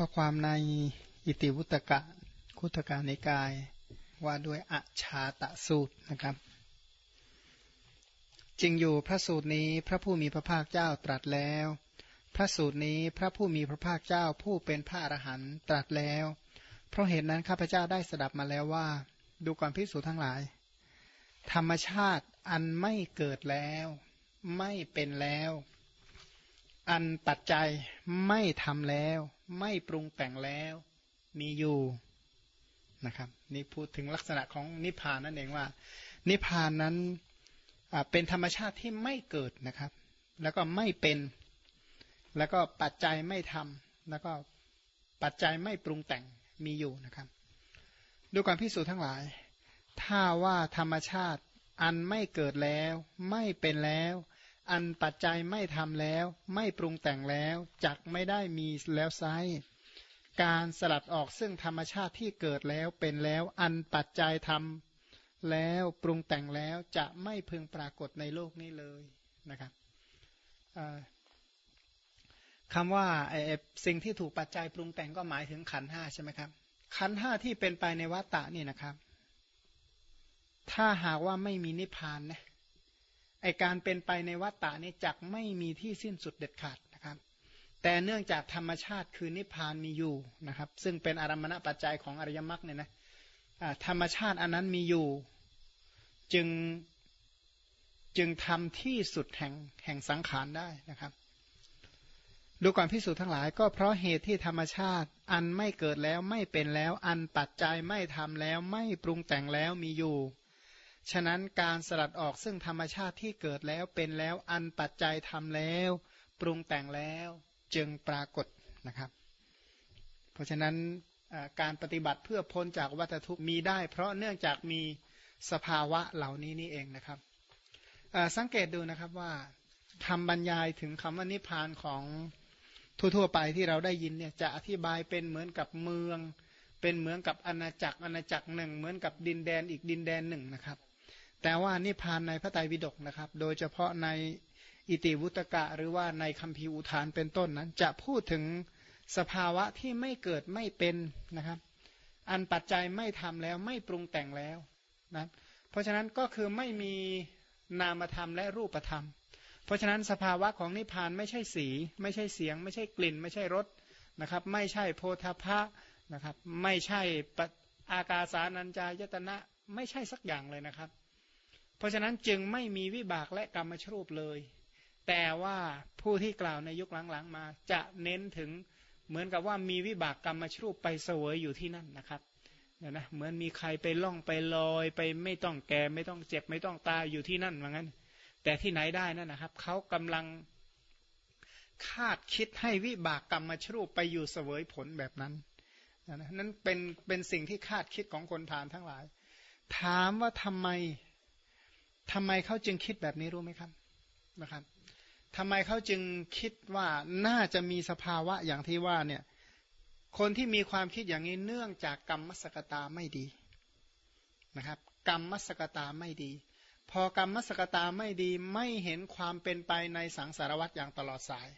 ข้อความในอิติวุตกะคุตกานิกายว่าด้วยอชาตะสูตรนะครับจริงอยู่พระสูตรนี้พระผู้มีพระภาคเจ้าตรัสแล้ว พระสูตรนี้พระผู้มีพระภาคเจ้าผู้เป็นพระอรหันต์ตรัสแล้ว เพราะเหตุนั้นข้าพเจ้าได้สดับมาแล้วว่า ดูก่อนพิสูจทั้งหลาย ธรรมชาติอันไม่เกิดแล้ว ไม่เป็นแล้ว อันปัจจัยไม่ทำแล้ว ไม่ปรุงแต่งแล้ว มีอยู่นะครับ นี่พูดถึงลักษณะของนิพพานนั่นเองว่า นิพพานนั้นเป็นธรรมชาติที่ไม่เกิดนะครับ แล้วก็ไม่เป็น แล้วก็ปัจจัยไม่ทำแล้วก็ปัจจัยไม่ปรุงแต่งมีอยู่นะครับดูการพิสูจน์ทั้งหลาย ถ้าว่าธรรมชาติอันไม่เกิดแล้ว ไม่เป็นแล้ว อันปัจจัยไม่ทำแล้ว ไม่ปรุงแต่งแล้วจักไม่ได้มีแล้วไซการสลัดออกซึ่งธรรมชาติที่เกิดแล้วเป็นแล้ว อันปัจจัยทำแล้วปรุงแต่งแล้วจะไม่พึงปรากฏในโลกนี้เลยนะครับคำว่าสิ่งที่ถูกปัจจัยปรุงแต่งก็หมายถึงขันห้าใช่ไหมครับ ขันห้าที่เป็นไปในวัฏฏะนี่นะครับ ถ้าหากว่าไม่มีนิพพานนะ ไอการเป็นไปในวัฏฏะนี้จักไม่มีที่สิ้นสุดเด็ดขาดนะครับ แต่เนื่องจากธรรมชาติคือนิพพานมีอยู่นะครับ ซึ่งเป็นอารมณปัจจัยของอริยมรรคเนี่ยนะธรรมชาติอันนั้นมีอยู่ จึงจึงทำที่สุดแห่งแห่งสังขารได้นะครับ ดูก่อนพิสูจน์ทั้งหลาย ก็เพราะเหตุที่ธรรมชาติอันไม่เกิดแล้วไม่เป็นแล้ว อันปัจจัยไม่ทำแล้วไม่ปรุงแต่งแล้วมีอยู่ ฉะนั้นการสลัดออกซึ่งธรรมชาติที่เกิดแล้วเป็นแล้วอันปัจจัยทำแล้ว ปรุงแต่งแล้วจึงปรากฏนะครับ เพราะฉะนั้นการปฏิบัติเพื่อพ้นจากวัฏทุกมีได้ เพราะเนื่องจากมีสภาวะเหล่านี้นี่เองนะครับสังเกตดูนะครับว่าทำบรรยายถึงคำว่านิพพานของทั่วๆไปที่เราได้ยินเนี่ยจะอธิบายเป็นเหมือนกับเมือง เป็นเหมือนกับอาณาจักรอาณาจักรหนึ่ง เหมือนกับดินแดนอีกดินแดนหนึ่งนะครับ แต่ว่านิพพานในพระไตรปิฎกนะครับ โดยเฉพาะในอิติวุตกะ หรือว่าในคัมภีร์อุทานเป็นต้นนั้น จะพูดถึงสภาวะที่ไม่เกิดไม่เป็นนะครับ อันปัจจัยไม่ทำแล้วไม่ปรุงแต่งแล้วนะเพราะฉะนั้นก็คือไม่มีนามธรรมและรูปธรรม เพราะฉะนั้นสภาวะของนิพพานไม่ใช่สี ไม่ใช่เสียง ไม่ใช่กลิ่น ไม่ใช่รสนะครับ ไม่ใช่โพธาภะนะครับ ไม่ใช่อากาสานัญจายตนะไม่ใช่สักอย่างเลยนะครับ เพราะฉะนั้นจึงไม่มีวิบากและกรรมชรูปเลย แต่ว่าผู้ที่กล่าวในยุคหลังๆมา จะเน้นถึงเหมือนกับว่ามีวิบากกรรมชรูปไปเสวยอยู่ที่นั่นนะครับเนี่ยนะเหมือนมีใครไปล่องไปลอย ไปไม่ต้องแก่ไม่ต้องเจ็บไม่ต้องตายอยู่ที่นั่นเหมือนกันแต่ที่ไหนได้นั่นนะครับเขากำลังคาดคิดให้วิบากกรรมชรูปไปอยู่เสวยผลแบบนั้นนั้นเป็นเป็นสิ่งที่คาดคิดของคนผ่านทั้งหลาย ถามว่าทำไม ทำไมเขาจึงคิดแบบนี้รู้ไหมครับนะครับทำไมเขาจึงคิดว่าน่าจะมีสภาวะอย่างที่ว่าเนี่ยคนที่มีความคิดอย่างนี้เนื่องจากกรรมมสกตาไม่ดีนะครับ กรรมมสกตาไม่ดี พอกรรมมสกตาไม่ดีไม่เห็นความเป็นไปในสังสารวัฏอย่างตลอดสาย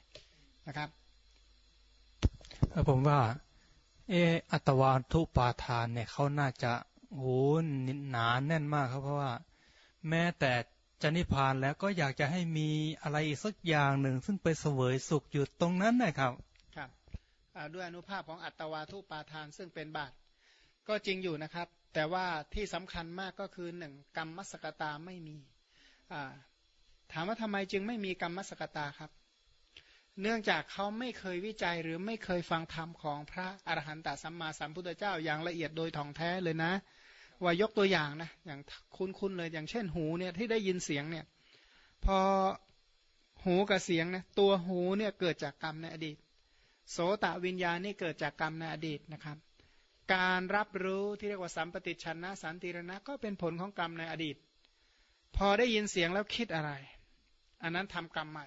นะครับผมว่าเอออัตวาทุปาทานเนี่ยเขาน่าจะโหหนาแน่นมากครับเพราะว่า แม้แต่จะนิพพานแล้วก็อยากจะให้มีอะไรอีกสักอย่างหนึ่ง ซึ่งไปเสวยสุขอยู่ตรงนั้นนะครับครับด้วยอนุภาพของอัตวาทุปาทานซึ่งเป็นบาตก็จริงอยู่นะครับ แต่ว่าที่สำคัญมากก็คือหนึ่งกรรมมสกตาไม่มีถามว่าทำไมจึงไม่มีกรรมมสกตาครับ เนื่องจากเขาไม่เคยวิจัยหรือไม่เคยฟังธรรมของพระอรหันตสัมมาสัมพุทธเจ้าอย่างละเอียดโดยท่องแท้เลยนะ ว่ายกตัวอย่างนะอย่างคุ้นๆเลยอย่างเช่นหูเนี่ยที่ได้ยินเสียงเนี่ยพอหูกับเสียงนะตัวหูเนี่ยเกิดจากกรรมในอดีต โสตวิญญาณนี่เกิดจากกรรมในอดีตนะครับ การรับรู้ที่เรียกว่าสัมปติชนะสันติรณะก็เป็นผลของกรรมในอดีต พอได้ยินเสียงแล้วคิดอะไร อันนั้นทำกรรมใหม่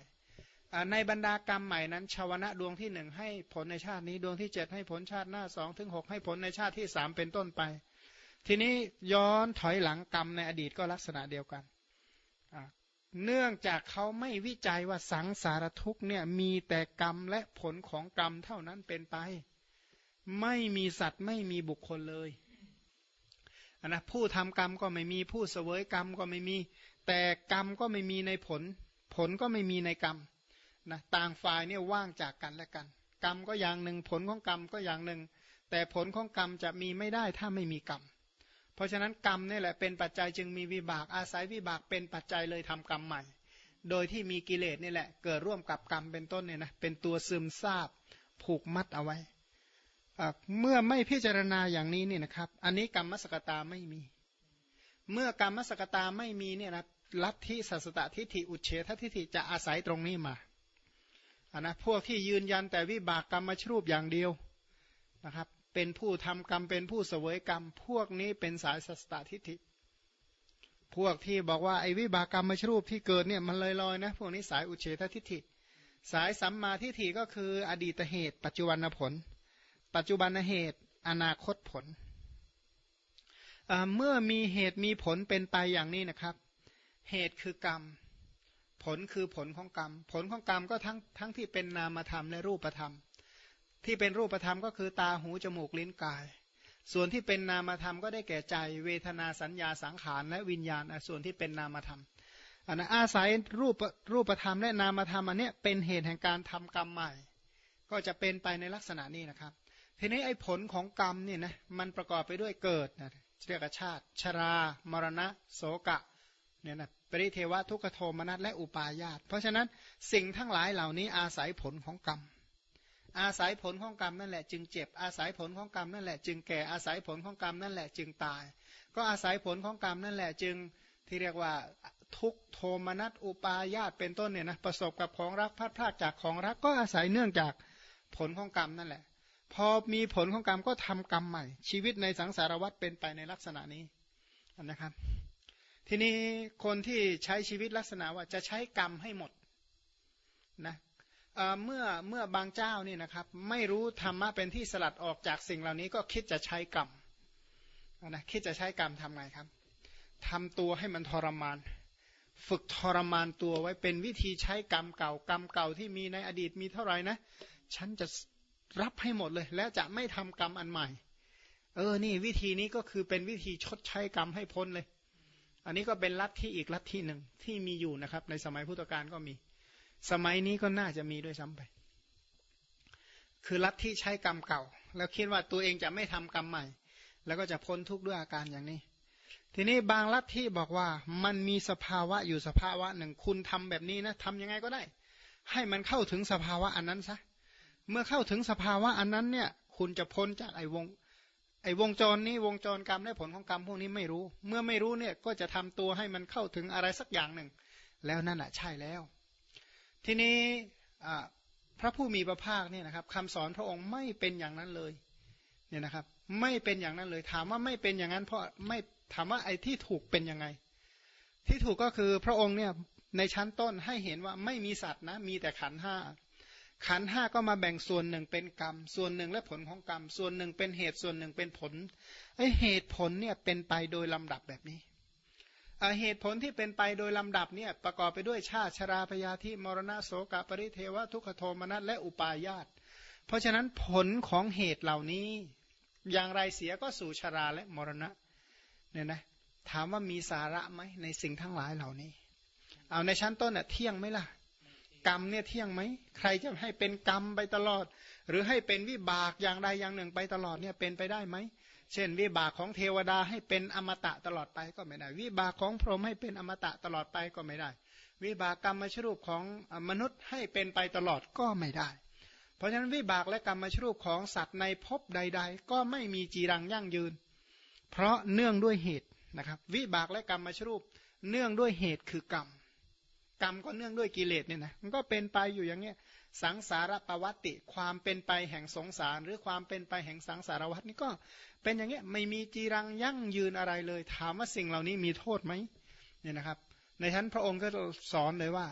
ในบรรดากรรมใหม่นั้นชาวนะดวงที่หนึ่งให้ผลในชาตินี้ดวงที่เจ็ดให้ผลชาติหน้าสองถึงหกให้ผลในชาติที่สามเป็นต้นไป ทีนี้ย้อนถอยหลังกรรมในอดีตก็ลักษณะเดียวกัน เนื่องจากเขาไม่วิจัยว่าสังสารทุกเนี่ยมีแต่กรรมและผลของกรรมเท่านั้นเป็นไป ไม่มีสัตว์ไม่มีบุคคลเลยนนะผู้ทำกรรมก็ไม่มีผู้เสวยกรรมก็ไม่มี แต่กรรมก็ไม่มีในผล ผลก็ไม่มีในกรรมนะต่างฝ่ายเนี่ยว่างจากกันและกัน กรรมก็อย่างหนึ่งผลของกรรมก็อย่างหนึ่ง แต่ผลของกรรมจะมีไม่ได้ถ้าไม่มีกรรม เพราะฉะนั้นกรรมนี่แหละเป็นปัจจัยจึงมีวิบากอาศัยวิบากเป็นปัจจัยเลยทำกรรมใหม่ โดยที่มีกิเลสนี่แหละ เกิดร่วมกับกรรมเป็นต้นเนี่ยนะเป็นตัวซึมซาบผูกมัดเอาไว้เมื่อไม่พิจารณาอย่างนี้นี่นะครับ อันนี้กรรมสกตาไม่มี เมื่อกรรมสกตาไม่มีเนี่ยนะลัทธิสัสตทิฏฐิอุเฉททิฏฐิจะอาศัยตรงนี้มาอันนะพวกที่ยืนยันแต่วิบากกรรมมชรูปอย่างเดียวนะครับ เป็นผู้ทำกรรมเป็นผู้เสวยกรรม พวกนี้เป็นสายสัสตทิฏฐิพวกที่บอกว่าไอ้วิบากกรรมมชรูปที่เกิดเนี่ยมันลอยๆนะ พวกนี้สายอุเฉททิฏฐิ สายสัมมาทิฏฐิก็คืออดีตเหตุ ปัจจุบันผล ปัจจุบันเหตุ อนาคตผล เมื่อมีเหตุมีผลเป็นไปอย่างนี้นะครับ เหตุคือกรรม ผลคือผลของกรรม ผลของกรรมก็ทั้งทั้งที่เป็นนามธรรมและรูปธรรม ที่เป็นรูปธรรมก็คือตาหูจมูกลิ้นกาย ส่วนที่เป็นนามธรรมก็ได้แก่ใจ เวทนาสัญญาสังขารและวิญญาณส่วนที่เป็นนามธรรมอันนะอาศัยรูปรูปธรรมและนามธรรมอันนี้เป็นเหตุแห่งการทำกรรมใหม่ ก็จะเป็นไปในลักษณะนี้นะครับ ทีนี้ไอ้ผลของกรรมเนี่ยนะมันประกอบไปด้วยเกิดนะเรียกชาติ ชรา มรณะ โสกะเนี่ยนะปริเทวะทุกขโทมนัสและอุปาญาต เพราะฉะนั้นสิ่งทั้งหลายเหล่านี้อาศัยผลของกรรม อาศัยผลของกรรมนั่นแหละจึงเจ็บ อาศัยผลของกรรมนั่นแหละจึงแก่ อาศัยผลของกรรมนั่นแหละจึงตาย ก็อาศัยผลของกรรมนั่นแหละจึงที่เรียกว่าทุกโทมนัสอุปาญาตเป็นต้นเนี่ยนะประสบกับของรักพลาดพลาดจากของรักก็อาศัยเนื่องจากผลของกรรมนั่นแหละ พอมีผลของกรรมก็ทำกรรมใหม่ ชีวิตในสังสารวัฏเป็นไปในลักษณะนี้นะครับ ทีนี้คนที่ใช้ชีวิตลักษณะว่าจะใช้กรรมให้หมดนะ เมื่อเมื่อบางเจ้านี่นะครับ ไม่รู้ธรรมะเป็นที่สลัดออกจากสิ่งเหล่านี้ก็คิดจะใช้กรรมนะคิดจะใช้กรรมทำไงครับทำตัวให้มันทรมาน ฝึกทรมานตัวไว้เป็นวิธีใช้กรรมเก่ากรรมเก่าที่มีในอดีตมีเท่าไหร่นะ ฉันจะรับให้หมดเลย แล้วจะไม่ทำกรรมอันใหม่ เออนี่วิธีนี้ก็คือเป็นวิธีชดใช้กรรมให้พ้นเลย อันนี้ก็เป็นลัทธิอีกลัทธิหนึ่งที่มีอยู่นะครับ ในสมัยพุทธกาลก็มี สมัยนี้ก็น่าจะมีด้วยซ้ำไป คือลัทธิใช้กรรมเก่า แล้วคิดว่าตัวเองจะไม่ทำกรรมใหม่ แล้วก็จะพ้นทุกข์ด้วยอาการอย่างนี้ ทีนี้บางลัทธิบอกว่ามันมีสภาวะอยู่สภาวะหนึ่งคุณทำแบบนี้นะทำยังไงก็ได้ ให้มันเข้าถึงสภาวะอันนั้นซะเมื่อเข้าถึงสภาวะอันนั้นเนี่ย คุณจะพ้นจากไอ้วง ไอ้วงจรนี้วงจรกรรมและผลของกรรมพวกนี้ไม่รู้ เมื่อไม่รู้เนี่ยก็จะทำตัวให้มันเข้าถึงอะไรสักอย่างหนึ่ง แล้วนั่นแหะใช่แล้ว ทีนี้พระผู้มีพระภาคเนี่ยนะครับคำสอนพระองค์ไม่เป็นอย่างนั้นเลยเนี่ยนะครับ ไม่เป็นอย่างนั้นเลย ถามว่าไม่เป็นอย่างนั้น เพราะไม่ถามว่าไอ้ที่ถูกเป็นยังไง ที่ถูกก็คือพระองค์เนี่ยในชั้นต้นให้เห็นว่าไม่มีสัตว์นะ มีแต่ขันห้าขันห้าก็มาแบ่งส่วนหนึ่งเป็นกรรม ส่วนหนึ่งและผลของกรรม ส่วนหนึ่งเป็นเหตุส่วนหนึ่งเป็นผลไอเหตุผลเนี่ยเป็นไปโดยลำดับแบบนี้ เหตุผลที่เป็นไปโดยลำดับเนี่ยประกอบไปด้วยชาติชราพยาธิมรณะโสกปริเทวทุกขโทมนัสและอุปาญาต เพราะฉะนั้นผลของเหตุเหล่านี้ อย่างไรเสียก็สู่ชราและมรณะเนี่ยนะถามว่ามีสาระไหมในสิ่งทั้งหลายเหล่านี้ เอาในชั้นต้นเน่ยเที่ยงไหมล่ะ กรรมเนี่ยเที่ยงไหมใครจะให้เป็นกรรมไปตลอด หรือให้เป็นวิบากอย่างใดอย่างหนึ่งไปตลอดเนี่ยเป็นไปได้ไหม เช่น วิบากของเทวดาให้เป็นอมตะตลอดไปก็ไม่ได้ วิบากของพรหมให้เป็นอมตะตลอดไปก็ไม่ได้ วิบากกรรมชรูปของมนุษย์ให้เป็นไปตลอดก็ไม่ได้ เพราะฉะนั้นวิบากและกรรมชรูปของสัตว์ในภพใด ๆ ก็ไม่มีจีรังยั่งยืน เพราะเนื่องด้วยเหตุนะครับ วิบากและกรรมชรูปเนื่องด้วยเหตุคือกรรมกรรมก็เนื่องด้วยกิเลสเนี่ยนะมันก็เป็นไปอยู่อย่างเงี้ย สังสารปวัติความเป็นไปแห่งสงสาร หรือความเป็นไปแห่งสังสารวัฏนี่ก็ เป็นอย่างเงี้ยไม่มีจีรังยั่งยืนอะไรเลย ถามว่าสิ่งเหล่านี้มีโทษไหมเนี่ยนะครับ ในชั้นพระองค์ก็สอนเลยว่า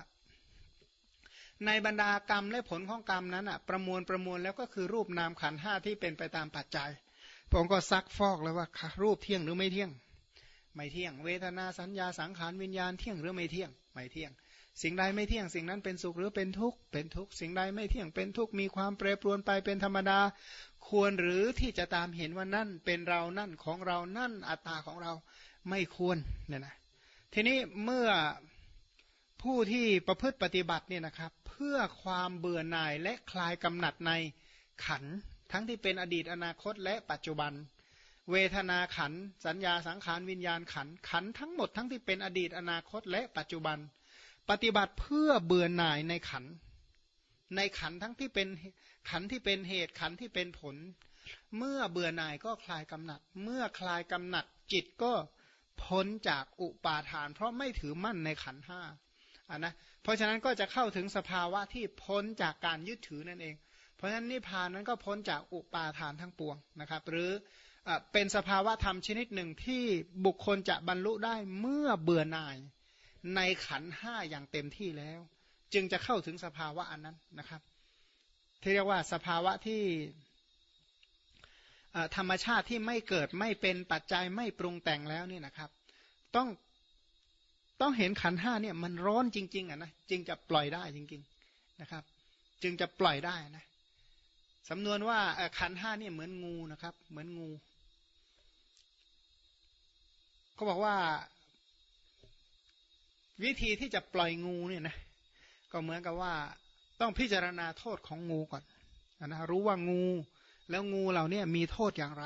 ในบรรดากรรมและผลของกรรมนั้นอะประมวลประมวลแล้วก็คือรูปนามขันห้าที่เป็นไปตามปัจจัย พระองค์ก็ซักฟอกเลยว่ารูปเที่ยงหรือไม่เที่ยง ไม่เที่ยง เวทนาสัญญาสังขารวิญญาณเที่ยงหรือไม่เที่ยง ไม่เที่ยง สิ่งใดไม่เที่ยงสิ่งนั้นเป็นสุขหรือเป็นทุกข์เป็นทุกข์สิ่งใดไม่เที่ยงเป็นทุกข์มีความแปรปรวนไปเป็นธรรมดาคควรหรือที่จะตามเห็นว่านั่นเป็นเรานั่นของเรานั่นอัตตาของเราไม่ควรเนี่ยนะทีนี้เมื่อผู้ที่ประพฤติปฏิบัติเนี่ยนะครับ เพื่อความเบื่อหน่ายและคลายกำหนัดในขันทั้งที่เป็นอดีตอนาคตและปัจจุบัน เวทนาขันสัญญาสังขารวิญญาณขันขันทั้งหมดทั้งที่เป็นอดีตอนาคตและปัจจุบัน ปฏิบัติเพื่อเบื่อหน่ายในขัน ในขันทั้งที่เป็นขันที่เป็นเหตุขันที่เป็นผล เมื่อเบื่อหน่ายก็คลายกำหนัด เมื่อคลายกำหนัดจิตก็พ้นจากอุปาทาน เพราะไม่ถือมั่นในขันห้าอ่านะเพราะฉะนั้นก็จะเข้าถึงสภาวะที่พ้นจากการยึดถือนั่นเอง เพราะฉะนั้นนิพพานนั้นก็พ้นจากอุปาทานทั้งปวงนะครับ หรือเป็นสภาวะธรรมชนิดหนึ่งที่บุคคลจะบรรลุได้เมื่อเบื่อหน่าย ในขันห้าอย่างเต็มที่แล้ว จึงจะเข้าถึงสภาวะอันนั้นนะครับที่เรียกว่าสภาวะที่ธรรมชาติที่ไม่เกิดไม่เป็นปัจจัยไม่ปรุงแต่งแล้วนี่นะครับ ต้องต้องเห็นขันห้าเนี่ยมันร้อนจริง ๆอะนะจึงจะปล่อยได้จริง ๆนะครับ จึงจะปล่อยได้นะสำนวนว่าขันห้าเนี่ยเหมือนงูนะครับ เหมือนงู เขาบอกว่า วิธีที่จะปล่อยงูเนี่ยนะก็เหมือนกับว่าต้องพิจารณาโทษของงูก่อนนะรู้ว่างูแล้วงูเหล่านี้มีโทษอย่างไร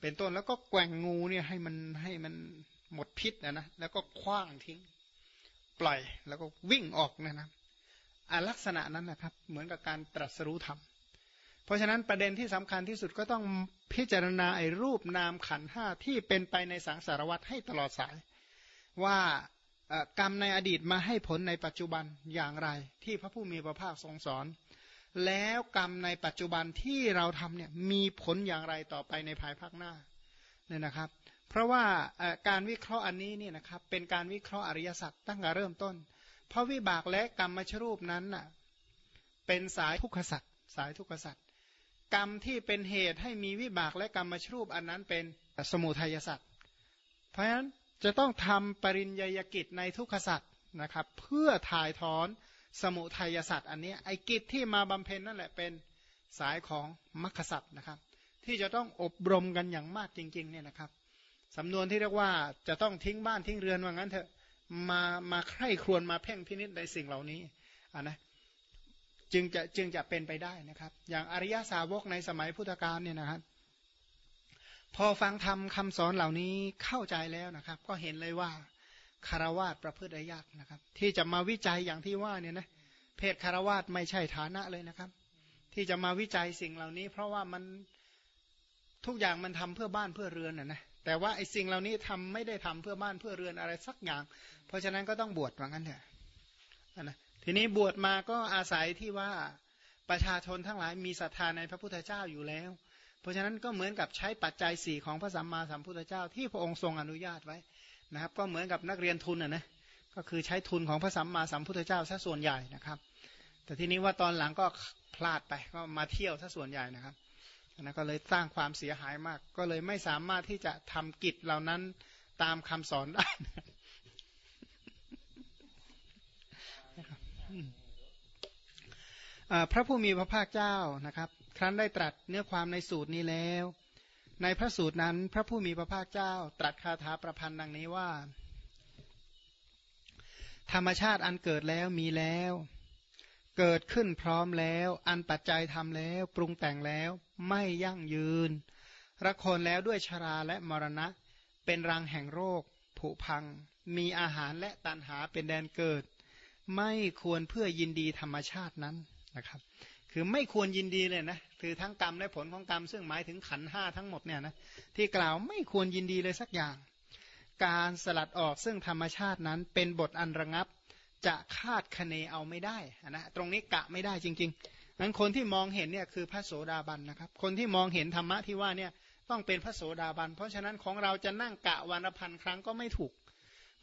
เป็นต้นแล้วก็แกว่งงูเนี่ยให้มันให้มันหมดพิษนะนะแล้วก็คว้างทิ้ง ปล่อยแล้วก็วิ่งออกนะนะลักษณะนั้นนะครับ เหมือนกับการตรัสรู้ธรรมเพราะฉะนั้นประเด็นที่สำคัญที่สุดก็ต้องพิจารณาไอ้รูปนามขันห้าที่เป็นไปในสังสารวัตให้ตลอดสาย ว่า กรรมในอดีตมาให้ผลในปัจจุบันอย่างไร ที่พระผู้มีพระภาคทรงสอน แล้วกรรมในปัจจุบันที่เราทำเนี่ยมีผลอย่างไรต่อไปในภายภาคหน้าเนี่ยนะครับ เพราะว่าการวิเคราะห์อันนี้เนี่ยนะครับเป็นการวิเคราะห์อริยสัจตั้งแต่เริ่มต้น เพราะวิบากและกรรมมชรูปนั้นน่ะเป็นสายทุกขสัจสายทุกขสัจกรรมที่เป็นเหตุให้มีวิบากและกรรมชรูปอันนั้นเป็นสมุทัยสัตว์เพราะฉะนั้น จะต้องทำปริญญยกิจในทุกขสัตว์นะครับเพื่อถ่ายถอนสมุทัยสัตว์อันนี้ไอ้กิจที่มาบำเพ็ญนั่นแหละเป็นสายของมรรคสัตว์นะครับ ที่จะต้องอบรมกันอย่างมากจริงๆเนี่ยนะครับสำนวนที่เรียกว่าจะต้องทิ้งบ้านทิ้งเรือนว่างั้นเถอะมามาใคร่ครวญมาเพ่งพินิษในสิ่งเหล่านี้อ่านะจึงจะจึงจะเป็นไปได้นะครับ อย่างอริยสาวกในสมัยพุทธกาลเนี่ยนะครับ พอฟังธรรมคาสอนเหล่านี้เข้าใจแล้วนะครับ ก็เห็นเลยว่าคารวาสประพฤติยากนะครับ ที่จะมาวิจัยอย่างที่ว่าเนี่ยนะเพศคารวาสไม่ใช่ฐานะเลยนะครับ ที่จะมาวิจัยสิ่งเหล่านี้ เพราะว่ามันทุกอย่างมันทำเพื่อบ้านเพื่อเรือนนะนะแต่ว่าไอ้สิ่งเหล่านี้ทำไม่ได้ทำเพื่อบ้านเพื่อเรือนอะไรสักอย่าง เพราะฉะนั้นก็ต้องบวชว่างั้นเถอะนะทีนี้บวชมาก็อาศัยที่ว่าประชาชนทั้งหลายมีศรัทธาในพระพุทธเจ้าอยู่แล้ว เพราะฉะนั้นก็เหมือนกับใช้ปัจจัยสี่ของพระสัมมาสัมพุทธเจ้า ที่พระองค์ทรงอนุญาตไว้นะครับ ก็เหมือนกับนักเรียนทุนอะนะก็คือใช้ทุนของพระสัมมาสัมพุทธเจ้าซะส่วนใหญ่นะครับ แต่ทีนี้ว่าตอนหลังก็พลาดไปก็มาเที่ยวซะส่วนใหญ่นะครับนะก็เลยสร้างความเสียหายมาก ก็เลยไม่สามารถที่จะทำกิจเหล่านั้นตามคำสอนได้พระผู้มีพระภาคเจ้านะครับ ครั้นได้ตรัสเนื้อความในสูตรนี้แล้ว ในพระสูตรนั้นพระผู้มีพระภาคเจ้า ตรัสคาถาประพันธ์ดังนี้ว่า ธรรมชาติอันเกิดแล้วมีแล้ว เกิดขึ้นพร้อมแล้ว อันปัจจัยทำแล้ว ปรุงแต่งแล้วไม่ยั่งยืนระคนแล้วด้วยชราและมรณะ เป็นรังแห่งโรค ผุพัง มีอาหารและตันหาเป็นแดนเกิด ไม่ควรเพื่อยินดีธรรมชาตินั้นนะครับ คือไม่ควรยินดีเลยนะคือทั้งกรรมและผลของกรรม ซึ่งหมายถึงขันห้าทั้งหมดเนี่ยนะที่กล่าวไม่ควรยินดีเลยสักอย่าง การสลัดออกซึ่งธรรมชาตินั้นเป็นบทอันระงับจะคาดคะเนเอาไม่ได้นะตรงนี้กะไม่ได้จริงๆนั้นคนที่มองเห็นเนี่ยคือพระโสดาบันนะครับ คนที่มองเห็นธรรมะที่ว่าเนี่ยต้องเป็นพระโสดาบัน เพราะฉะนั้นของเราจะนั่งกะวันละพันครั้งก็ไม่ถูก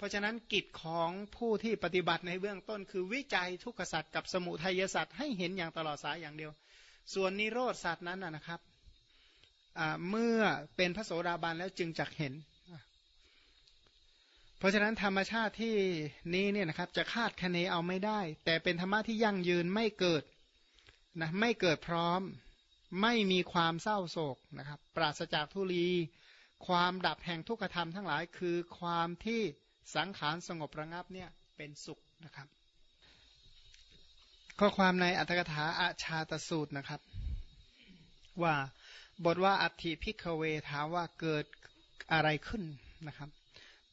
เพราะฉะนั้นกิจของผู้ที่ปฏิบัติในเบื้องต้น คือวิจัยทุกขสัตว์กับสมุทัยสัตว์ให้เห็นอย่างตลอดสายอย่างเดียว ส่วนนิโรธสัตว์นั้นนะครับเมื่อเป็นพระโสดาบันแล้วจึงจักเห็น เพราะฉะนั้นธรรมชาติที่นี้เนี่ยนะครับจะคาดคะเนเอาไม่ได้ แต่เป็นธรรมะที่ยั่งยืนไม่เกิดนะไม่เกิดพร้อม ไม่มีความเศร้าโศกนะครับ ปราศจากทุลี ความดับแห่งทุกขธรรมทั้งหลายคือความที่ สังขารสงบระงับเนี่ยเป็นสุขนะครับ ข้อความในอัตถกถาอาชาตสูตรนะครับ ว่าบทว่าอัติพิกเวถามว่าเกิดอะไรขึ้นนะครับ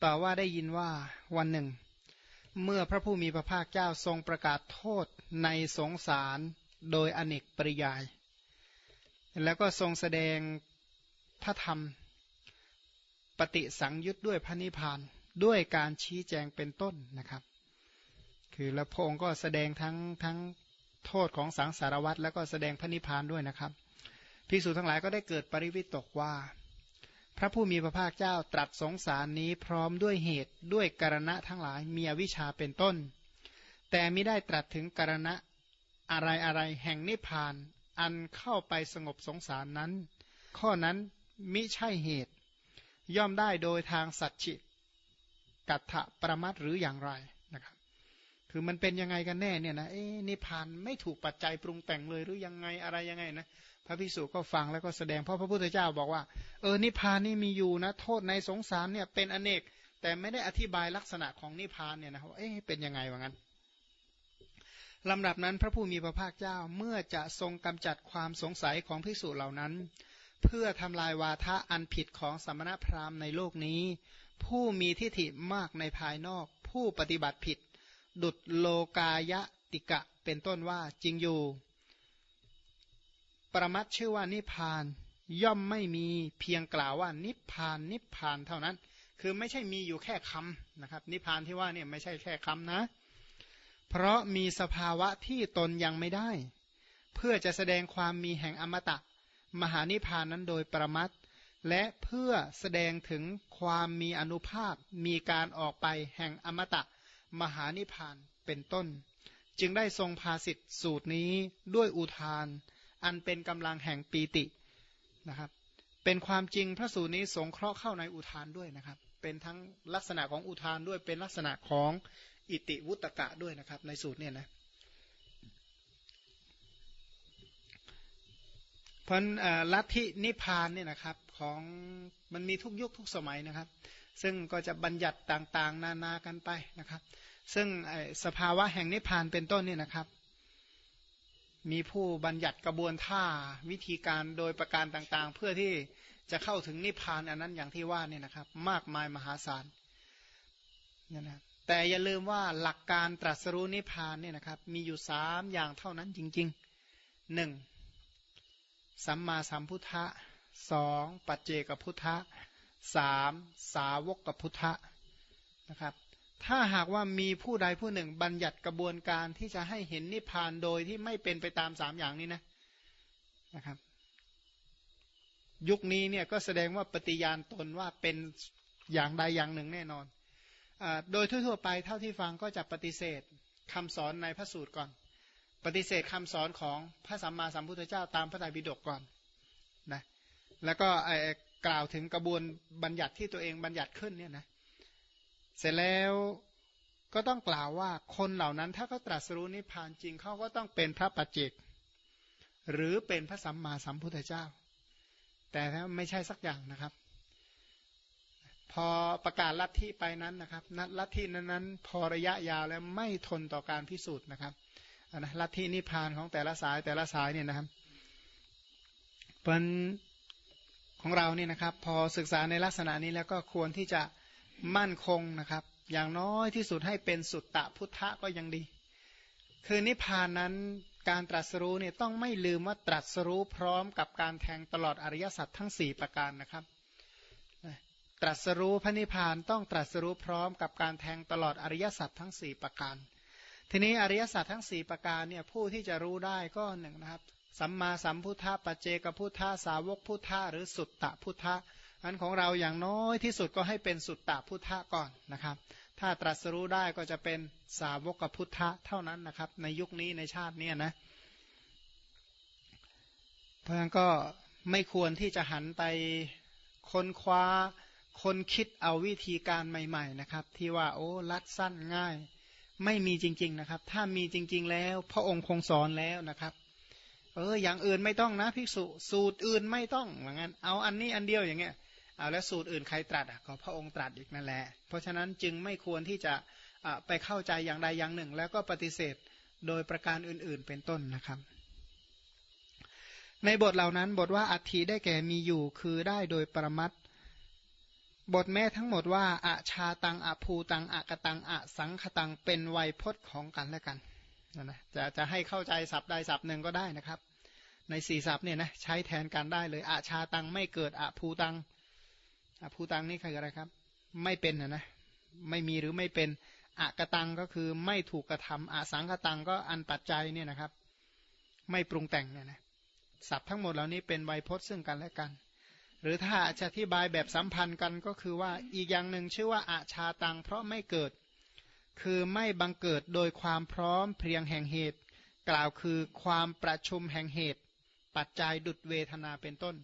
ต่อว่าได้ยินว่าวันหนึ่ง เมื่อพระผู้มีพระภาคเจ้าทรงประกาศโทษในสงสารโดยอเนกปริยาย แล้วก็ทรงแสดงพระธรรมปฏิสังยุตด้วยพระนิพพาน ด้วยการชี้แจงเป็นต้นนะครับ คือแล้วพงก็แสดงทั้งทั้งโทษของสังสารวัตรแล้วก็แสดงพระนิพพานด้วยนะครับภิกษุทั้งหลายก็ได้เกิดปริวิตกว่า พระผู้มีพระภาคเจ้าตรัสสงสารนี้พร้อมด้วยเหตุด้วยกรณะทั้งหลายมีอวิชชาเป็นต้น แต่ไม่ได้ตรัสถึงกรณะอะไรอะไรแห่งนิพพาน อันเข้าไปสงบสงสารนั้น ข้อนั้นมิใช่เหตุ ย่อมได้โดยทางสัจฉิ กัตถะประมัตหรืออย่างไรนะครับ คือมันเป็นยังไงกันแน่เนี่ยนะเอ๊นิพานไม่ถูกปัจจัยปรุงแต่งเลยหรือยังไงอะไรยังไงนะพระพิสุก็ฟังแล้วก็แสดงเพราะพระพุทธเจ้าบอกว่า เออนิพานนี่มีอยู่นะ โทษในสงสารเนี่ยเป็นอเนก แต่ไม่ได้อธิบายลักษณะของนิพานเนี่ยนะว่าเอ๊ะเป็นยังไงวะงั้นลำดับนั้นพระผู้มีพระภาคเจ้าเมื่อจะทรงกำจัดความสงสัยของพิสุเหล่านั้น เพื่อทำลายวาทะอันผิดของสมณพราหมณ์ในโลกนี้ ผู้มีทิฏฐิมากในภายนอก ผู้ปฏิบัติผิด ดุดโลกายะติกะเป็นต้นว่าจริงอยู่ ประมัตชื่อว่านิพาน ย่อมไม่มีเพียงกล่าวว่านิพาน นิพานเท่านั้น คือไม่ใช่มีอยู่แค่คำนะครับ นิพานที่ว่าเนี่ยไม่ใช่แค่คำนะ เพราะมีสภาวะที่ตนยังไม่ได้ เพื่อจะแสดงความมีแห่งอมตะ มหานิพานนั้นโดยประมัต และเพื่อแสดงถึงความมีอนุภาพมีการออกไปแห่งอมตะมหานิพานเป็นต้น จึงได้ทรงพาสิทธิสูตรนี้ด้วยอุทาน อันเป็นกำลังแห่งปีตินะครับ เป็นความจริงพระสูตรนี้สงเคราะห์เข้าในอุทานด้วยนะครับ เป็นทั้งลักษณะของอุทานด้วยเป็นลักษณะของอิติวุตกะด้วยนะครับ ในสูตรเนี่ยนะเพราะลัทธินิพานเนี่ยนะครับ ของมันมีทุกยุคทุกสมัยนะครับ ซึ่งก็จะบัญญัติต่างๆ นานากันไปนะครับ ซึ่งสภาวะแห่งนิพพานเป็นต้นเนี่ยนะครับ มีผู้บัญญัติกระบวนท่าวิธีการโดยประการต่างๆ เพื่อที่จะเข้าถึงนิพพานอันนั้นอย่างที่ว่าเนี่ยนะครับ มากมายมหาศาลเนี่ยนะแต่อย่าลืมว่าหลักการตรัสรู้นิพพานเนี่ยนะครับมีอยู่สามอย่างเท่านั้นจริงๆหนึ่งสัมมาสัมพุทธะ สองปัจเจกพุทธะสามสาวกกับพุทธะนะครับ ถ้าหากว่ามีผู้ใดผู้หนึ่งบัญญัติกระบวนการที่จะให้เห็นนิพพานโดยที่ไม่เป็นไปตามสามอย่างนี้นะนะครับ ยุคนี้เนี่ยก็แสดงว่าปฏิญาณตนว่าเป็นอย่างใดอย่างหนึ่งแน่นอนอโดยทั่วๆไปเท่าที่ฟังก็จะปฏิเสธคำสอนในพระสูตรก่อน ปฏิเสธคำสอนของพระสัมมาสัมพุทธเจ้าตามพระไตรปิฎกก่อนนะ แล้วก็กล่าวถึงกระบวนบัญญัติที่ตัวเองบัญญัติขึ้นเนี่ยนะเสร็จแล้วก็ต้องกล่าวว่าคนเหล่านั้นถ้าเขาตรัสรู้นิพพานจริงเขาก็ต้องเป็นพระปัจเจกหรือเป็นพระสัมมาสัมพุทธเจ้า แต่ถ้าไม่ใช่สักอย่างนะครับ พอประกาศลัทธิไปนั้นนะครับนัลัทธินั้นนั้นพอระยะยาวแล้วไม่ทนต่อการพิสูจน์นะครับนะลัทธินิพพานของแต่ละสายแต่ละสายเนี่ยนะครับเป็น ของเราเนี่ยนะครับ พอศึกษาในลักษณะนี้แล้วก็ควรที่จะมั่นคงนะครับ อย่างน้อยที่สุดให้เป็นสุตตะพุทธะก็ยังดี คือนิพพานนั้นการตรัสรู้เนี่ยต้องไม่ลืมว่าตรัสรู้พร้อมกับการแทงตลอดอริยสัจทั้ง 4 ประการนะครับ ตรัสรู้พระนิพพานต้องตรัสรู้พร้อมกับการแทงตลอดอริยสัจทั้ง 4 ประการ ทีนี้อริยสัจทั้ง 4 ประการเนี่ยผู้ที่จะรู้ได้ก็หนึ่งนะครับ สัมมาสัมพุทธะปเจกพุทธะสาวกพุทธะหรือสุตตะพุทธะอันของเราอย่างน้อยที่สุดก็ให้เป็นสุตตะพุทธะก่อนนะครับ ถ้าตรัสรู้ได้ก็จะเป็นสาวกพุทธะเท่านั้นนะครับ ในยุคนี้ในชาตินี้นะเพราะฉะนั้นก็ไม่ควรที่จะหันไปค้นคว้าคนคิดเอาวิธีการใหม่ ๆนะครับ ที่ว่าโอ้ลัดสั้นง่าย ไม่มีจริง ๆนะครับ ถ้ามีจริง ๆ แล้ว พระองค์คงสอนแล้วนะครับ เอออย่างอื่นไม่ต้องนะภิกษุสูตรอื่นไม่ต้องหมือนกันเอาอันนี้อันเดียวอย่างเงี้ยเอาแล้วสูตรอื่นใครตรัสอะก็พระองค์ตรัสอีกนั่นแหละ เพราะฉะนั้นจึงไม่ควรที่จะไปเข้าใจอย่างใดอย่างหนึ่ง แล้วก็ปฏิเสธโดยประการอื่นๆเป็นต้นนะครับในบทเหล่านั้นบทว่าอัตถีได้แก่มีอยู่คือได้โดยประมัดบทแม่ทั้งหมดว่าอาชาตังอาภูตังอากตังอะสังขตังเป็นไวยพจน์ของกันและกันนะจะจะให้เข้าใจศัพท์ใดศัพท์หนึ่งก็ได้นะครับ ในสี่ศัพท์เนี่ยนะใช้แทนกันได้เลยอาชาตังไม่เกิดอาภูตังอาภูตังนี่คืออะไรครับ ไม่เป็นนะนะไม่มีหรือไม่เป็นอากตังก็คือไม่ถูกกระทำอาสังขตังก็อันปัจจัยเนี่ยนะครับ ไม่ปรุงแต่งเนี่ยนะศัพท์ทั้งหมดเหล่านี้เป็นไวยพจน์ซึ่งกันและกัน หรือถ้าจะอธิบายแบบสัมพันธ์กันก็คือว่าอีกอย่างหนึ่งชื่อว่าอาชาตัง เพราะไม่เกิด คือไม่บังเกิดโดยความพร้อมเพียงแห่งเหตุ กล่าวคือความประชุมแห่งเหตุ ปัจจัยดุดเวทนาเป็นต้น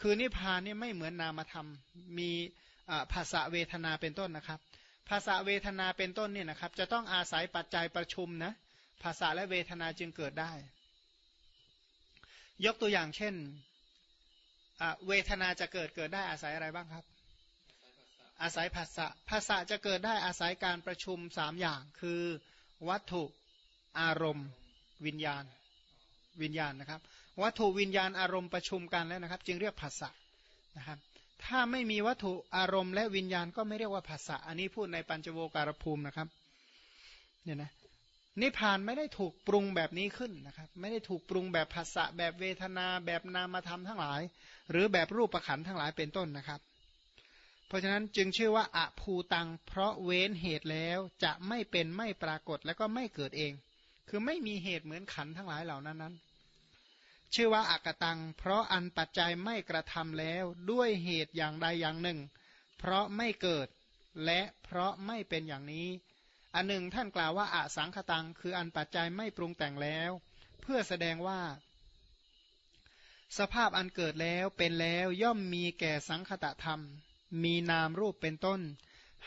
คือนิพพานนี่ไม่เหมือนนามธรรม มีภาษาเวทนาเป็นต้นนะครับ ภาษาเวทนาเป็นต้นเนี่ยนะครับ จะต้องอาศัยปัจจัยประชุมนะภาษาและเวทนาจึงเกิดได้ ยกตัวอย่างเช่นเวทนาจะเกิดเกิดได้อาศัยอะไรบ้างครับ อาศัยภาษะภาษะจะเกิดได้อาศัยการประชุมสามอย่าง คือ วัตถุอารมณ์ วิญญาณ วิญญาณนะครับ วัตถุวิญญาณอารมณ์ประชุมกันแล้วนะครับ จึงเรียกภาษะนะครับ ถ้าไม่มีวัตถุอารมณ์และวิญญาณก็ไม่เรียกว่าภาษะอันนี้พูดในปัญจโวการภูมินะครับเนี่ยนะนิพพานไม่ได้ถูกปรุงแบบนี้ขึ้นนะครับ ไม่ได้ถูกปรุงแบบภาษะแบบเวทนา แบบนามธรรมทั้งหลาย หรือแบบรูปประขันทั้งหลายเป็นต้นนะครับ เพราะฉะนั้นจึงชื่อว่าอะภูตัง เพราะเว้นเหตุแล้วจะไม่เป็นไม่ปรากฏและก็ไม่เกิดเอง คือไม่มีเหตุเหมือนขันทั้งหลายเหล่านั้นนั้น ชื่อว่าอากตัง เพราะอันปัจจัยไม่กระทำแล้วด้วยเหตุอย่างใดอย่างหนึ่ง เพราะไม่เกิดและเพราะไม่เป็นอย่างนี้ อันหนึ่งท่านกล่าวว่าอาสังขตัง คืออันปัจจัยไม่ปรุงแต่งแล้ว เพื่อแสดงว่า สภาพอันเกิดแล้วเป็นแล้วย่อมมีแก่สังคตะธรรม มีนามรูปเป็นต้น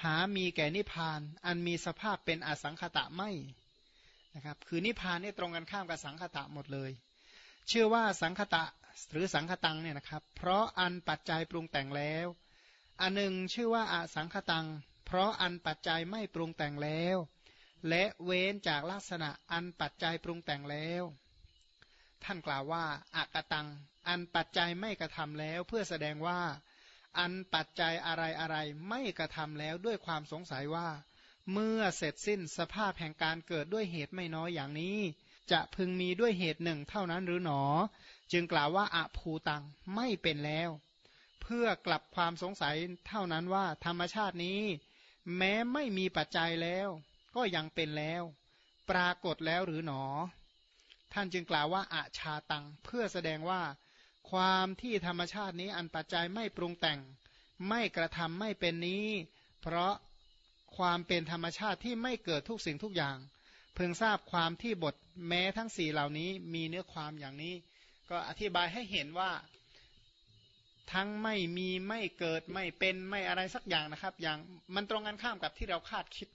หามีแก่นิพพาน อันมีสภาพเป็นอสังขตะไม่ นะครับ คือนิพพานนี่ตรงกันข้ามกับสังคตะหมดเลยเชื่อว่าสังคตะหรือสังคตังเนี่ยนะครับ เพราะอันปัจจัยปรุงแต่งแล้ว อันหนึ่งชื่อว่าอาสังคตัง เพราะอันปัจจัยไม่ปรุงแต่งแล้ว และเว้นจากลักษณะอันปัจจัยปรุงแต่งแล้ว ท่านกล่าวว่าอากตัง อันปัจจัยไม่กระทำแล้ว เพื่อแสดงว่า อันปัจจัยอะไรอะไรไม่กระทำแล้วด้วยความสงสัยว่า เมื่อเสร็จสิ้นสภาพแห่งการเกิดด้วยเหตุไม่น้อยอย่างนี้ จะพึงมีด้วยเหตุหนึ่งเท่านั้นหรือหนอ จึงกล่าวว่าอภูตังไม่เป็นแล้ว เพื่อกลับความสงสัยเท่านั้นว่าธรรมชาตินี้ แม้ไม่มีปัจจัยแล้ว ก็ยังเป็นแล้ว ปรากฏแล้วหรือหนอ ท่านจึงกล่าวว่าอาชาตัง เพื่อแสดงว่า ความที่ธรรมชาตินี้อันปัจจัยไม่ปรุงแต่ง ไม่กระทำไม่เป็นนี้ เพราะ ความเป็นธรรมชาติที่ไม่เกิดทุกสิ่งทุกอย่าง เพิ่งทราบความที่บทแม้ทั้งสี่เหล่านี้มีเนื้อความอย่างนี้ ก็อธิบายให้เห็นว่าทั้งไม่มีไม่เกิดไม่เป็นไม่อะไรสักอย่างนะครับ อย่างมันตรงกันข้ามกับที่เราคาดคิด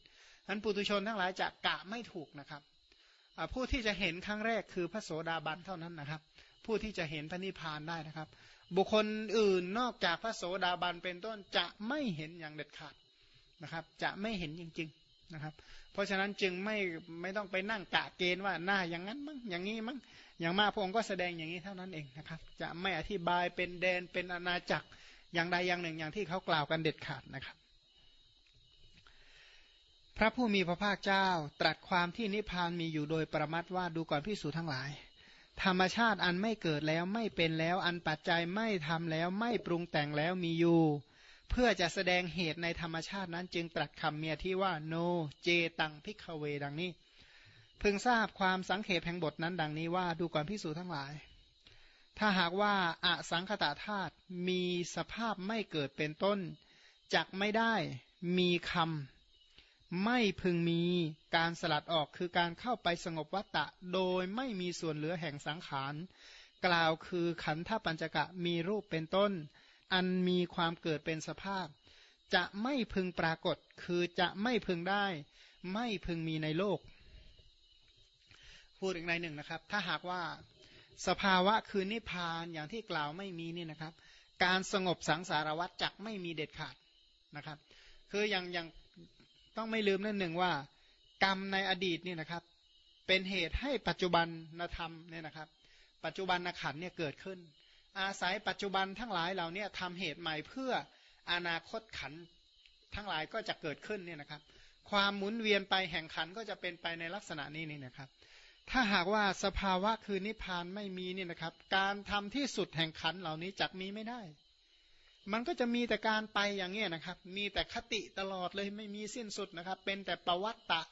นั้นปุถุชนทั้งหลายจะกะไม่ถูกนะครับผู้ที่จะเห็นครั้งแรกคือพระโสดาบันเท่านั้นนะครับ ผู้ที่จะเห็นพระนิพพานได้นะครับ บุคคลอื่นนอกจากพระโสดาบันเป็นต้นจะไม่เห็นอย่างเด็ดขาด นะครับ จะไม่เห็นจริง ๆนะครับ เพราะฉะนั้นจึงไม่ไม่ต้องไปนั่งกะเกณฑ์ว่าหน้าอย่างนั้นมั้งอย่างนี้มั้งอย่างมากพระองค์ก็แสดงอย่างนี้เท่านั้นเองนะครับ จะไม่อธิบายเป็นแดนเป็นอาณาจักรอย่างใดอย่างหนึ่งอย่างที่เขากล่าวกันเด็ดขาดนะครับ พระผู้มีพระภาคเจ้าตรัสความที่นิพพานมีอยู่โดยประมัดว่าดูก่อนพิสูจทั้งหลาย ธรรมชาติอันไม่เกิดแล้วไม่เป็นแล้วอันปัจจัยไม่ทำแล้วไม่ปรุงแต่งแล้วมีอยู่ เพื่อจะแสดงเหตุในธรรมชาตินั้น จึงตรัสคำเมียที่ว่าโนเจตังพิกเวดังนี้ พึงทราบความสังเขปแห่งบทนั้นดังนี้ว่าดูก่อนพิสูจทั้งหลาย ถ้าหากว่าอาสังคตาธาตุมีสภาพไม่เกิดเป็นต้นจักไม่ได้มีคำไม่พึงมีการสลัดออกคือการเข้าไปสงบวัตตะ โดยไม่มีส่วนเหลือแห่งสังขาร กล่าวคือขันธปัญจกะมีรูปเป็นต้น อันมีความเกิดเป็นสภาพ จะไม่พึงปรากฏ คือจะไม่พึงได้ ไม่พึงมีในโลก พูดอีกในหนึ่งนะครับ ถ้าหากว่าสภาวะคือนิพพานอย่างที่กล่าวไม่มีนี่นะครับ การสงบสังสารวัฏจักไม่มีเด็ดขาดนะครับ คืออย่างอย่างต้องไม่ลืมนั่นหนึ่งว่า กรรมในอดีตนี่นะครับ เป็นเหตุให้ปัจจุบันนธรรมเนี่ยนะครับ ปัจจุบันนขันเนี่ยเกิดขึ้น อาศัยปัจจุบันทั้งหลายเหล่านี้ทำเหตุใหม่เพื่ออนาคตขันทั้งหลายก็จะเกิดขึ้นเนี่ยนะครับ ความหมุนเวียนไปแห่งขันก็จะเป็นไปในลักษณะนี้นี่นะครับ ถ้าหากว่าสภาวะคือนิพพานไม่มีเนี่ยนะครับ การทำที่สุดแห่งขันเหล่านี้จักมีไม่ได้ มันก็จะมีแต่การไปอย่างเงี้ยนะครับ มีแต่คติตลอดเลยไม่มีสิ้นสุดนะครับ เป็นแต่ประวัตตะ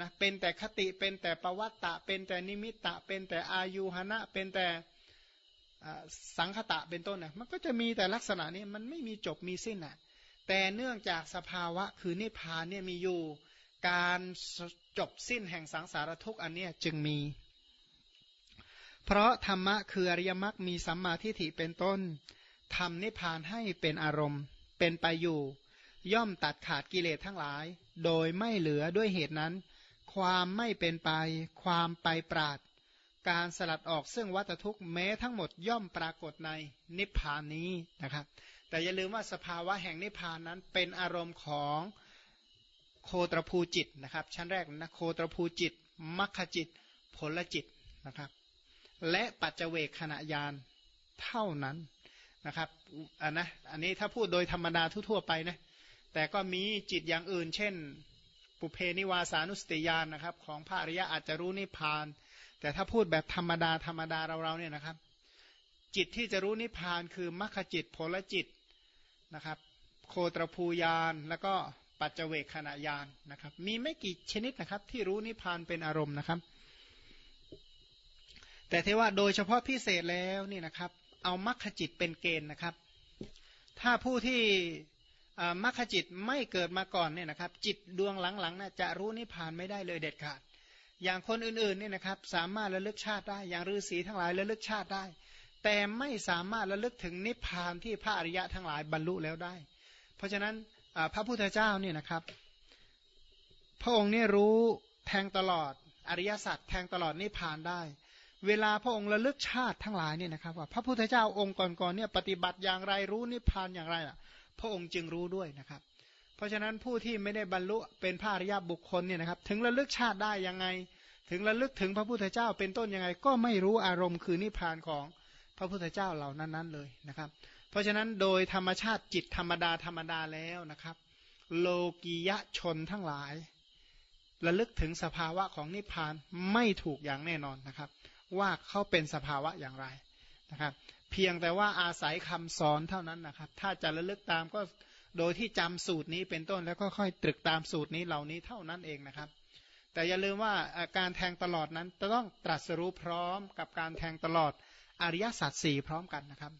นะเป็นแต่คติเป็นแต่ประวัตตะ เป็นแต่นิมิตตะ เป็นแต่อายุหณะ เป็นแต่ สังคตะเป็นต้นนะมันก็จะมีแต่ลักษณะนี้มันไม่มีจบมีสิ้นอะแต่เนื่องจากสภาวะคือนิพพานเนี่ยมีอยู่การจบสิ้นแห่งสังสารทุกข์อันเนี้ยจึงมี เพราะธรรมะคืออริยมรรคมีสัมมาทิฏฐิเป็นต้นทำนิพพานให้เป็นอารมณ์ เป็นไปอยู่ ย่อมตัดขาดกิเลสทั้งหลาย โดยไม่เหลือด้วยเหตุนั้น ความไม่เป็นไป ความไปปราด การสลัดออกซึ่งวัตทุกข์แม้ทั้งหมดย่อมปรากฏในนิพพานนี้นะครับ แต่อย่าลืมว่าสภาวะแห่งนิพพานนั้นเป็นอารมณ์ของโคตรภูจิตนะครับ ชั้นแรกนะโคตรภูจิตมัคคจิต ผลจิตนะครับ และปัจเจเวกขณะยานเท่านั้นนะครับอันนะอันนี้ถ้าพูดโดยธรรมดาทั่วๆไปนะแต่ก็มีจิตอย่างอื่น เช่น ปุเพนิวาสานุสติยานนะครับ ของพระอริยะอาจจะรู้นิพพาน แต่ถ้าพูดแบบธรรมดาธรรมดาเราๆเนี่ยนะครับ จิตที่จะรู้นิพพานคือมัคคจิตผลจิตนะครับ โคตรภูยานแล้วก็ปัจเจเวกขณะยานนะครับ มีไม่กี่ชนิดนะครับ ที่รู้นิพพานเป็นอารมณ์นะครับ แต่เทว่าโดยเฉพาะพิเศษแล้วนี่นะครับ เอามัคคจิตเป็นเกณฑ์นะครับ ถ้าผู้ที่มัคคจิตไม่เกิดมาก่อนเนี่ยนะครับ จิตดวงหลังๆนะจะรู้นิพพานไม่ได้เลยเด็ดขาด อย่างคนอื่นๆเนี่ยนะครับสามารถระลึกชาติได้ อย่างฤาษีทั้งหลายระลึกชาติได้ แต่ไม่สามารถระลึกถึงนิพพานที่พระอริยะทั้งหลายบรรลุแล้วได้ เพราะฉะนั้นพระพุทธเจ้านี่นะครับ พระองค์นี่รู้แทงตลอดอริยสัจแทงตลอดนิพพานได้ เวลาพระองค์ระลึกชาติทั้งหลายเนี่ยนะครับว่าพระพุทธเจ้าองค์ก่อนๆเนี่ยปฏิบัติอย่างไรรู้นิพพานอย่างไรอะ พระองค์จึงรู้ด้วยนะครับ เพราะฉะนั้นผู้ที่ไม่ได้บรรลุเป็นพระอริยบุคคลเนี่ยนะครับ ถึงระลึกชาติได้ยังไง ถึงระลึกถึงพระพุทธเจ้าเป็นต้นยังไง ก็ไม่รู้อารมณ์คือนิพพานของพระพุทธเจ้าเหล่านั้นๆเลยนะครับ เพราะฉะนั้นโดยธรรมชาติจิตธรรมดาธรรมดาแล้วนะครับ โลกียะชนทั้งหลาย ระลึกถึงสภาวะของนิพพานไม่ถูกอย่างแน่นอนนะครับ ว่าเขาเป็นสภาวะอย่างไรนะครับ เพียงแต่ว่าอาศัยคำสอนเท่านั้นนะครับ ถ้าจะระลึกตามก็โดยที่จำสูตรนี้เป็นต้นแล้วก็ค่อยตรึกตามสูตรนี้เหล่านี้เท่านั้นเองนะครับ แต่อย่าลืมว่าการแทงตลอดนั้นจะต้องตรัสรู้พร้อมกับการแทงตลอดอริยสัจสี่พร้อมกันนะครับ